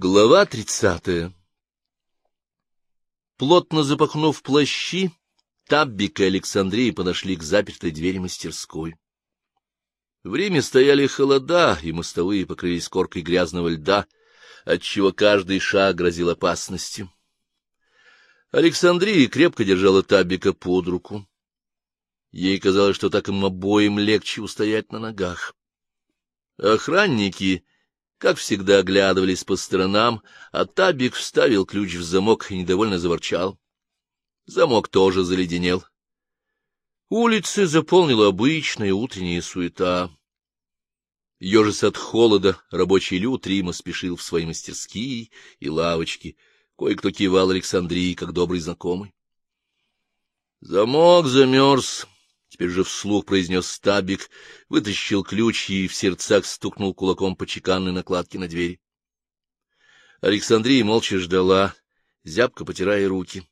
Глава тридцатая Плотно запахнув плащи, Таббик и Александрия подошли к запертой двери мастерской. В Риме стояли холода, и мостовые покрылись коркой грязного льда, отчего каждый шаг грозил опасностью. Александрия крепко держала Таббика под руку. Ей казалось, что так им обоим легче устоять на ногах. Охранники как всегда, оглядывались по сторонам, а Табик вставил ключ в замок и недовольно заворчал. Замок тоже заледенел. Улицы заполнила обычная утренняя суета. Ежес от холода, рабочий люд Рима спешил в свои мастерские и лавочки. Кое-кто кивал Александрии, как добрый знакомый. Замок замерз. Теперь же вслух произнес стабик, вытащил ключ и в сердцах стукнул кулаком по чеканной накладке на двери. Александрия молча ждала, зябко потирая руки.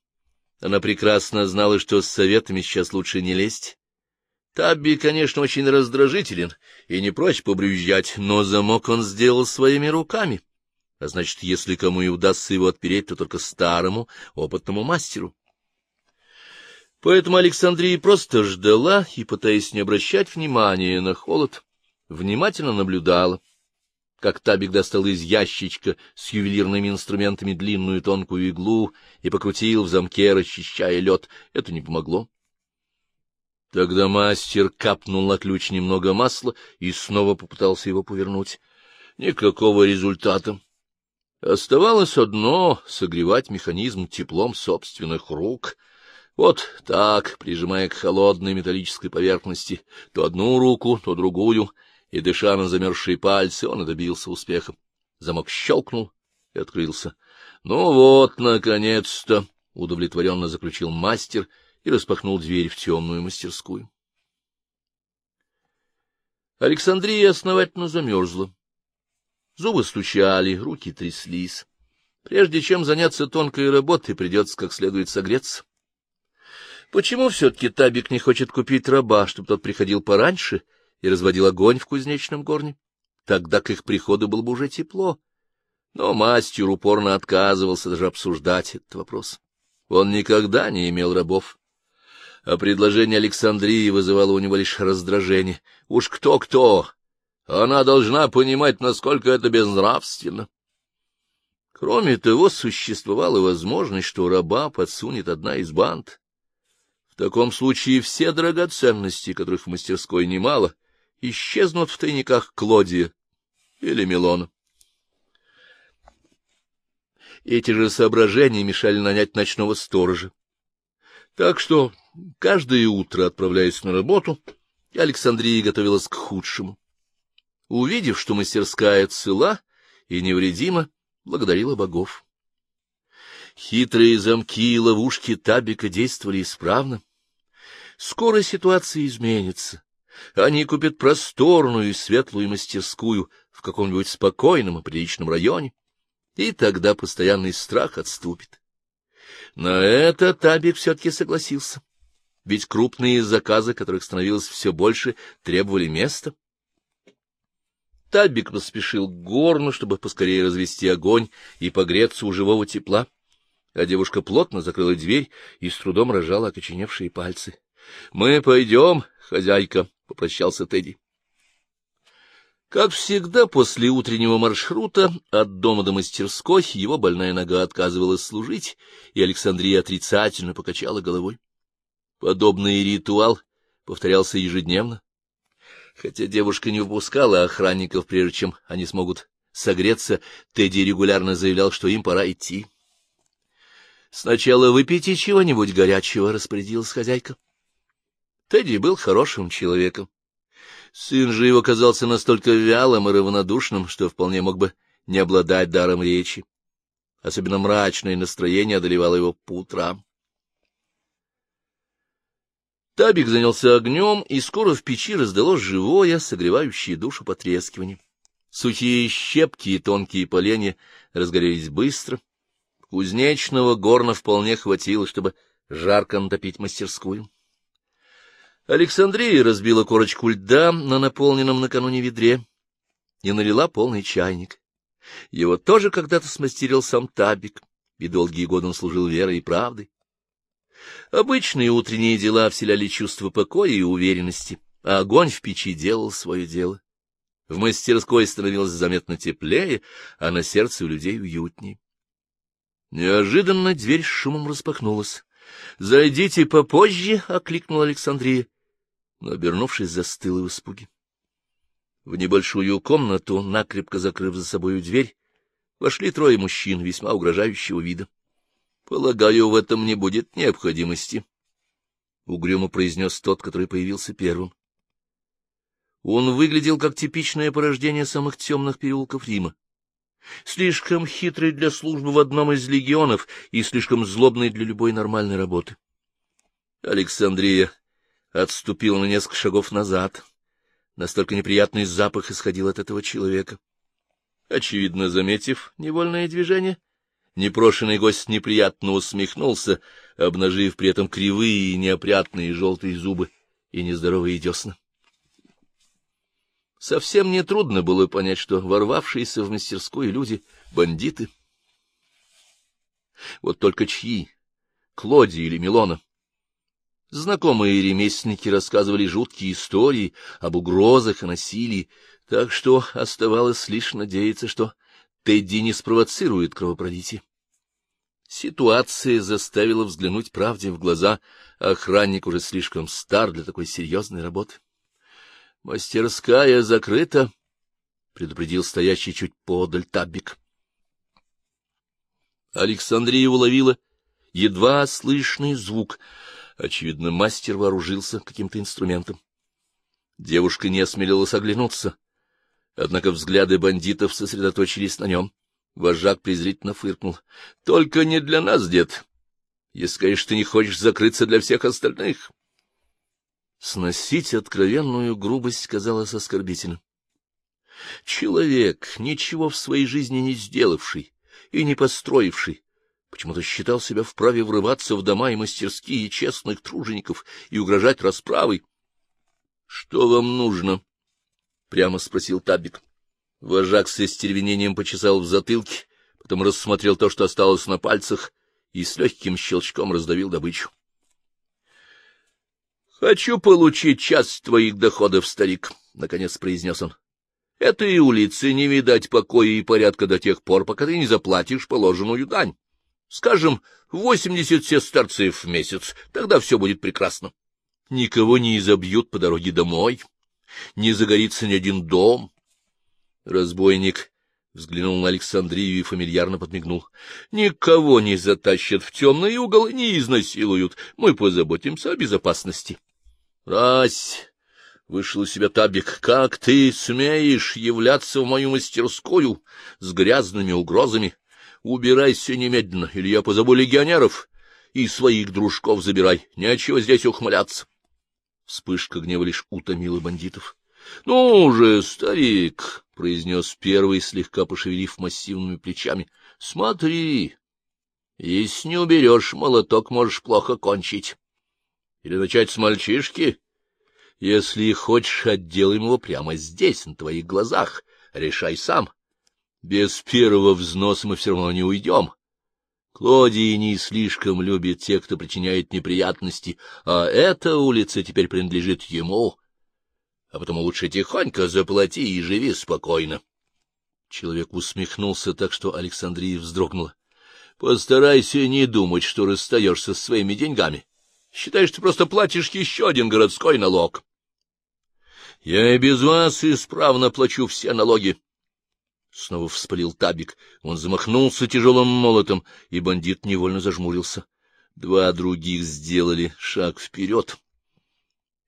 Она прекрасно знала, что с советами сейчас лучше не лезть. Табби, конечно, очень раздражителен и не прочь побрюзжать, но замок он сделал своими руками. А значит, если кому и удастся его отпереть, то только старому, опытному мастеру. Поэтому Александрия просто ждала и, пытаясь не обращать внимания на холод, внимательно наблюдала, как Табик достал из ящичка с ювелирными инструментами длинную тонкую иглу и покрутил в замке, расчищая лед. Это не помогло. Тогда мастер капнул на ключ немного масла и снова попытался его повернуть. Никакого результата. Оставалось одно — согревать механизм теплом собственных рук — вот так, прижимая к холодной металлической поверхности то одну руку, то другую, и, дыша на замерзшие пальцы, он и добился успеха. Замок щелкнул и открылся. — Ну вот, наконец-то! — удовлетворенно заключил мастер и распахнул дверь в темную мастерскую. Александрия основательно замерзла. Зубы стучали, руки тряслись. Прежде чем заняться тонкой работой, придется как следует согреться. Почему все-таки Табик не хочет купить раба, чтобы тот приходил пораньше и разводил огонь в кузнечном горне? Тогда к их приходу было бы уже тепло. Но мастер упорно отказывался даже обсуждать этот вопрос. Он никогда не имел рабов. А предложение Александрии вызывало у него лишь раздражение. Уж кто-кто, она должна понимать, насколько это безнравственно. Кроме того, существовала возможность, что раба подсунет одна из банд. В таком случае все драгоценности, которых в мастерской немало, исчезнут в тайниках Клодия или Милона. Эти же соображения мешали нанять ночного сторожа. Так что каждое утро, отправляясь на работу, Александрия готовилась к худшему. Увидев, что мастерская цела и невредима, благодарила богов. Хитрые замки и ловушки Табика действовали исправно. Скоро ситуация изменится. Они купят просторную и светлую мастерскую в каком-нибудь спокойном и приличном районе, и тогда постоянный страх отступит. На это Табик все-таки согласился, ведь крупные заказы, которых становилось все больше, требовали места. Табик поспешил к горну, чтобы поскорее развести огонь и погреться у живого тепла, а девушка плотно закрыла дверь и с трудом рожала окоченевшие пальцы. — Мы пойдем, хозяйка, — попрощался Тедди. Как всегда, после утреннего маршрута от дома до мастерской его больная нога отказывалась служить, и Александрия отрицательно покачала головой. Подобный ритуал повторялся ежедневно. Хотя девушка не выпускала охранников, прежде чем они смогут согреться, Тедди регулярно заявлял, что им пора идти. — Сначала выпейте чего-нибудь горячего, — распорядилась хозяйка. Тедди был хорошим человеком. Сын же его казался настолько вялым и равнодушным, что вполне мог бы не обладать даром речи. Особенно мрачное настроение одолевало его по утрам. Табик занялся огнем, и скоро в печи раздалось живое, согревающее душу потрескивание. Сухие щепки и тонкие поленья разгорелись быстро. Кузнечного горна вполне хватило, чтобы жарко натопить мастерскую. Александрия разбила корочку льда на наполненном накануне ведре и налила полный чайник. Его тоже когда-то смастерил сам Табик, и долгие годы он служил верой и правдой. Обычные утренние дела вселяли чувство покоя и уверенности, а огонь в печи делал свое дело. В мастерской становилось заметно теплее, а на сердце у людей уютнее. Неожиданно дверь с шумом распахнулась. — Зайдите попозже, — окликнула Александрия, но, обернувшись, застыла в испуге. В небольшую комнату, накрепко закрыв за собою дверь, вошли трое мужчин весьма угрожающего вида. — Полагаю, в этом не будет необходимости, — угрюмо произнес тот, который появился первым. Он выглядел как типичное порождение самых темных переулков Рима. Слишком хитрый для службы в одном из легионов и слишком злобный для любой нормальной работы. Александрия отступила на несколько шагов назад. Настолько неприятный запах исходил от этого человека. Очевидно, заметив невольное движение, непрошенный гость неприятно усмехнулся, обнажив при этом кривые и неопрятные желтые зубы и нездоровые десна. Совсем нетрудно было понять, что ворвавшиеся в мастерскую люди — бандиты. Вот только чьи? Клоди или Милона? Знакомые ремесленники рассказывали жуткие истории об угрозах и насилии, так что оставалось лишь надеяться, что Тедди не спровоцирует кровопролитие. Ситуация заставила взглянуть правде в глаза, охранник уже слишком стар для такой серьезной работы. Мастерская закрыта, — предупредил стоящий чуть подаль табик. Александрия уловила едва слышный звук. Очевидно, мастер вооружился каким-то инструментом. Девушка не осмелилась оглянуться, однако взгляды бандитов сосредоточились на нем. Вожак презрительно фыркнул. — Только не для нас, дед. Если, конечно, ты не хочешь закрыться для всех остальных. Сносить откровенную грубость казалось оскорбительным. Человек, ничего в своей жизни не сделавший и не построивший, почему-то считал себя вправе врываться в дома и мастерские честных тружеников и угрожать расправой. — Что вам нужно? — прямо спросил Табик. Вожак с истервенением почесал в затылке, потом рассмотрел то, что осталось на пальцах, и с легким щелчком раздавил добычу. — Хочу получить часть твоих доходов, старик, — наконец произнес он. — Этой улице не видать покоя и порядка до тех пор, пока ты не заплатишь положенную дань. Скажем, восемьдесят сестерцев в месяц, тогда все будет прекрасно. Никого не изобьют по дороге домой, не загорится ни один дом. Разбойник взглянул на Александрию и фамильярно подмигнул. — Никого не затащат в темный угол и не изнасилуют. Мы позаботимся о безопасности. — Рась! — вышел из себя табик. — Как ты смеешь являться в мою мастерскую с грязными угрозами? Убирайся немедленно, или я позову легионеров и своих дружков забирай. Нечего здесь ухмыляться. Вспышка гнева лишь утомила бандитов. — Ну же, старик! — произнес первый, слегка пошевелив массивными плечами. — Смотри! Если не уберешь молоток, можешь плохо кончить. Или начать с мальчишки? Если хочешь, отделаем его прямо здесь, на твоих глазах. Решай сам. Без первого взноса мы все равно не уйдем. Клодий не слишком любит тех, кто причиняет неприятности, а эта улица теперь принадлежит ему. А потому лучше тихонько заплати и живи спокойно. Человек усмехнулся так, что Александрия вздрогнула. — Постарайся не думать, что расстаешься с своими деньгами. Считай, что просто платишь еще один городской налог. Я и без вас исправно плачу все налоги. Снова вспылил табик. Он замахнулся тяжелым молотом, и бандит невольно зажмурился. Два других сделали шаг вперед,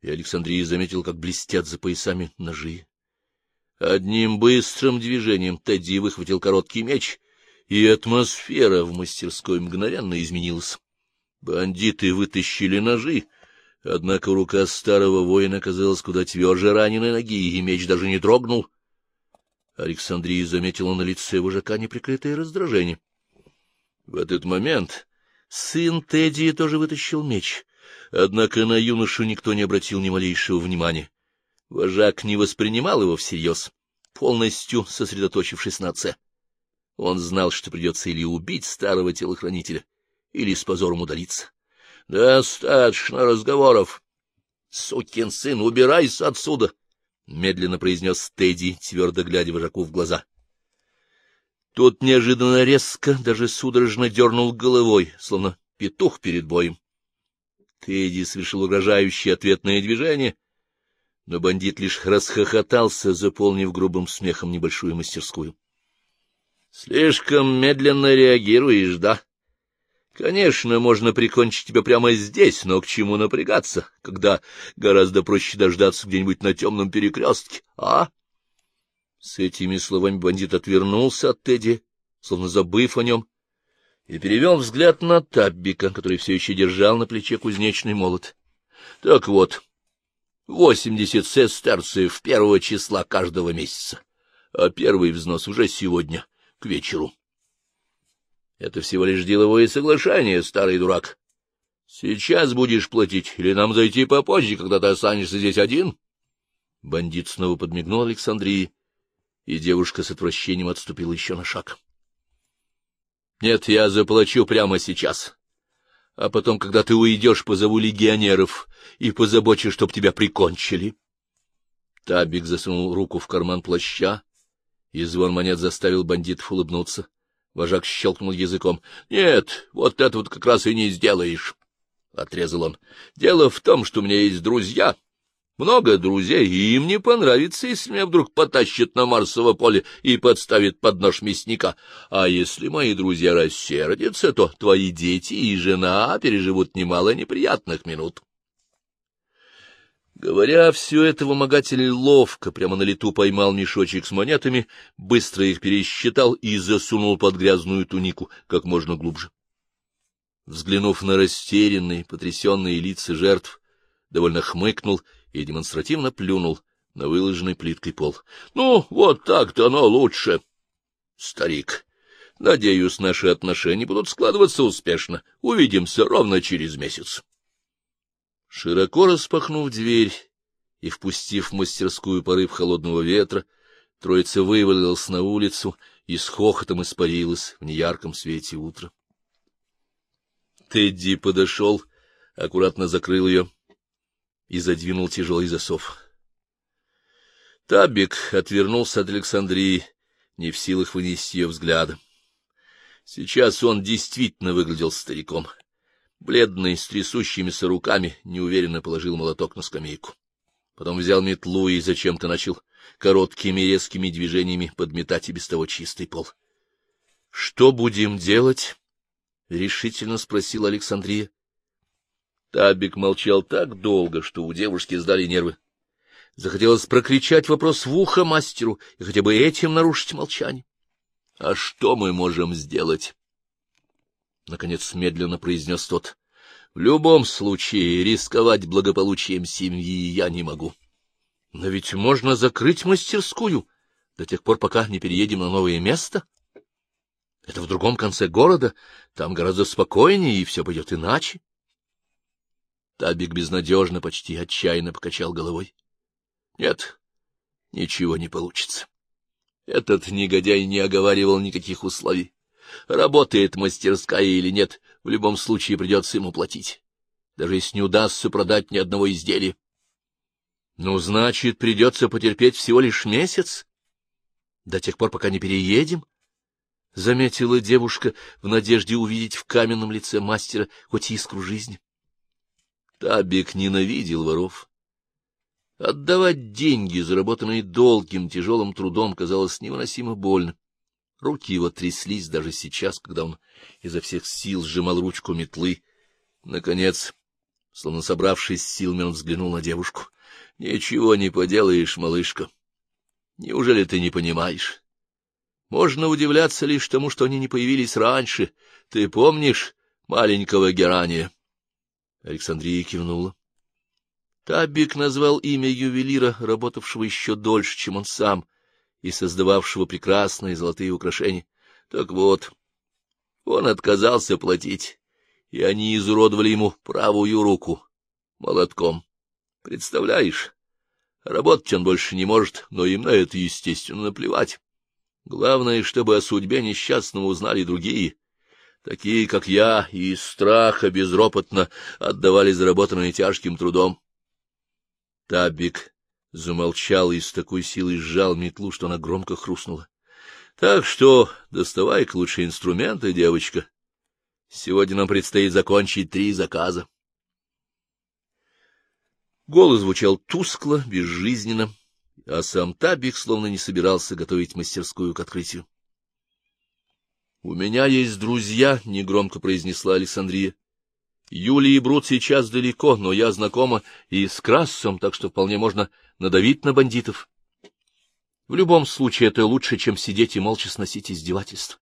и Александрия заметил, как блестят за поясами ножи. Одним быстрым движением Тедди выхватил короткий меч, и атмосфера в мастерской мгновенно изменилась. Бандиты вытащили ножи, однако рука старого воина оказалась куда тверже раненой ноги, и меч даже не дрогнул. Александрия заметила на лице вожака неприкрытое раздражение. В этот момент сын Тедди тоже вытащил меч, однако на юношу никто не обратил ни малейшего внимания. Вожак не воспринимал его всерьез, полностью сосредоточившись на отце. Он знал, что придется или убить старого телохранителя, или с позором удалиться. — Достаточно разговоров. — Сукин сын, убирайся отсюда! — медленно произнес Тедди, твердо глядя вожаку в глаза. Тот неожиданно резко, даже судорожно дернул головой, словно петух перед боем. Тедди совершил угрожающее ответное движение, но бандит лишь расхохотался, заполнив грубым смехом небольшую мастерскую. — Слишком медленно реагируешь, да? Конечно, можно прикончить тебя прямо здесь, но к чему напрягаться, когда гораздо проще дождаться где-нибудь на темном перекрестке, а? С этими словами бандит отвернулся от Тедди, словно забыв о нем, и перевел взгляд на Таббика, который все еще держал на плече кузнечный молот. — Так вот, восемьдесят сестерцев первого числа каждого месяца, а первый взнос уже сегодня — к вечеру. Это всего лишь деловое соглашение, старый дурак. Сейчас будешь платить, или нам зайти попозже, когда ты останешься здесь один? Бандит снова подмигнул Александрии, и девушка с отвращением отступила еще на шаг. — Нет, я заплачу прямо сейчас. А потом, когда ты уйдешь, позову легионеров и позабочу, чтоб тебя прикончили. Табик засунул руку в карман плаща и звон монет заставил бандитов улыбнуться. Вожак щелкнул языком. — Нет, вот это вот как раз и не сделаешь, — отрезал он. — Дело в том, что у меня есть друзья, много друзей, и им не понравится, если меня вдруг потащат на Марсово поле и подставят под нож мясника. А если мои друзья рассердятся, то твои дети и жена переживут немало неприятных минут. Говоря все это, вымогатель ловко, прямо на лету поймал мешочек с монетами, быстро их пересчитал и засунул под грязную тунику как можно глубже. Взглянув на растерянные, потрясенные лица жертв, довольно хмыкнул и демонстративно плюнул на выложенный плиткой пол. — Ну, вот так-то оно лучше, старик. Надеюсь, наши отношения будут складываться успешно. Увидимся ровно через месяц. Широко распахнув дверь и впустив в мастерскую порыв холодного ветра, троица вывалилась на улицу и с хохотом испарилась в неярком свете утра. Тедди подошел, аккуратно закрыл ее и задвинул тяжелый засов. Табик отвернулся от Александрии, не в силах вынести ее взгляда. Сейчас он действительно выглядел стариком — Бледный, с трясущимися руками, неуверенно положил молоток на скамейку. Потом взял метлу и зачем-то начал короткими резкими движениями подметать и без того чистый пол. — Что будем делать? — решительно спросил Александрия. Табик молчал так долго, что у девушки сдали нервы. Захотелось прокричать вопрос в ухо мастеру и хотя бы этим нарушить молчание. — А что мы можем сделать? — наконец медленно произнес тот. — В любом случае рисковать благополучием семьи я не могу. — Но ведь можно закрыть мастерскую до тех пор, пока не переедем на новое место. Это в другом конце города, там гораздо спокойнее, и все пойдет иначе. Табик безнадежно, почти отчаянно покачал головой. — Нет, ничего не получится. Этот негодяй не оговаривал никаких условий. Работает мастерская или нет, в любом случае придется ему платить, даже если не удастся продать ни одного изделия. Ну, значит, придется потерпеть всего лишь месяц, до тех пор, пока не переедем, — заметила девушка в надежде увидеть в каменном лице мастера хоть искру жизни. Табик ненавидел воров. Отдавать деньги, заработанные долгим, тяжелым трудом, казалось невыносимо больно. Руки его тряслись даже сейчас, когда он изо всех сил сжимал ручку метлы. Наконец, словно собравшись силами, он взглянул на девушку. — Ничего не поделаешь, малышка. Неужели ты не понимаешь? Можно удивляться лишь тому, что они не появились раньше. Ты помнишь маленького Герания? Александрия кивнула. Табик назвал имя ювелира, работавшего еще дольше, чем он сам — и создававшего прекрасные золотые украшения. Так вот, он отказался платить, и они изуродовали ему правую руку молотком. Представляешь, работать он больше не может, но им на это, естественно, наплевать. Главное, чтобы о судьбе несчастного узнали другие. Такие, как я, и из страха безропотно отдавали заработанное тяжким трудом. Табик замолчал и с такой силой сжал метлу, что она громко хрустнула. — Так что доставай-ка лучше инструменты, девочка. Сегодня нам предстоит закончить три заказа. Голос звучал тускло, безжизненно, а сам Табик словно не собирался готовить мастерскую к открытию. — У меня есть друзья, — негромко произнесла Александрия. — Юлия и Брут сейчас далеко, но я знакома и с Красом, так что вполне можно надавить на бандитов. В любом случае это лучше, чем сидеть и молча сносить издевательств.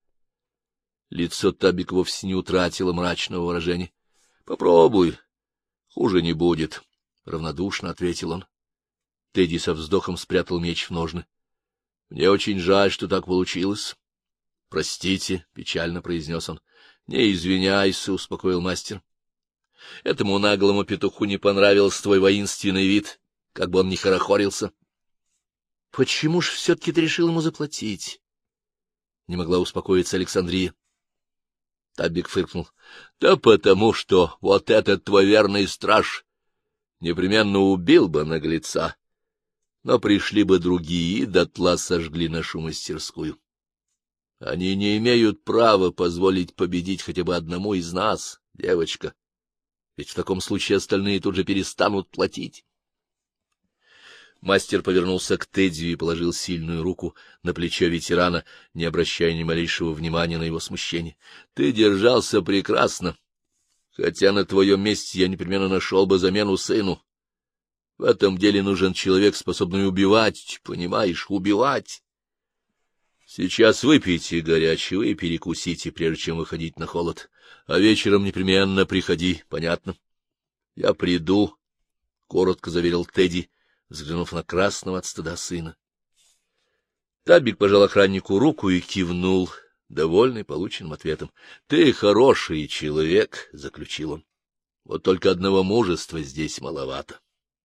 Лицо Табик вовсе не утратило мрачного выражения. — Попробуй, хуже не будет, — равнодушно ответил он. Тедди со вздохом спрятал меч в ножны. — Мне очень жаль, что так получилось. — Простите, — печально произнес он. — Не извиняйся, — успокоил мастер. Этому наглому петуху не понравился твой воинственный вид, как бы он ни хорохорился. — Почему ж все-таки ты решил ему заплатить? Не могла успокоиться Александрия. Табик фыркнул. — Да потому что вот этот твой верный страж непременно убил бы наглеца, но пришли бы другие и дотла сожгли нашу мастерскую. Они не имеют права позволить победить хотя бы одному из нас, девочка, ведь в таком случае остальные тут же перестанут платить. Мастер повернулся к Тедди и положил сильную руку на плечо ветерана, не обращая ни малейшего внимания на его смущение. — Ты держался прекрасно, хотя на твоем месте я непременно нашел бы замену сыну. В этом деле нужен человек, способный убивать, понимаешь, убивать. Сейчас выпейте горячего и перекусите, прежде чем выходить на холод. А вечером непременно приходи, понятно? — Я приду, — коротко заверил Тедди, взглянув на красного от стыда сына. Табик пожал охраннику руку и кивнул, довольный полученным ответом. — Ты хороший человек, — заключил он. — Вот только одного мужества здесь маловато.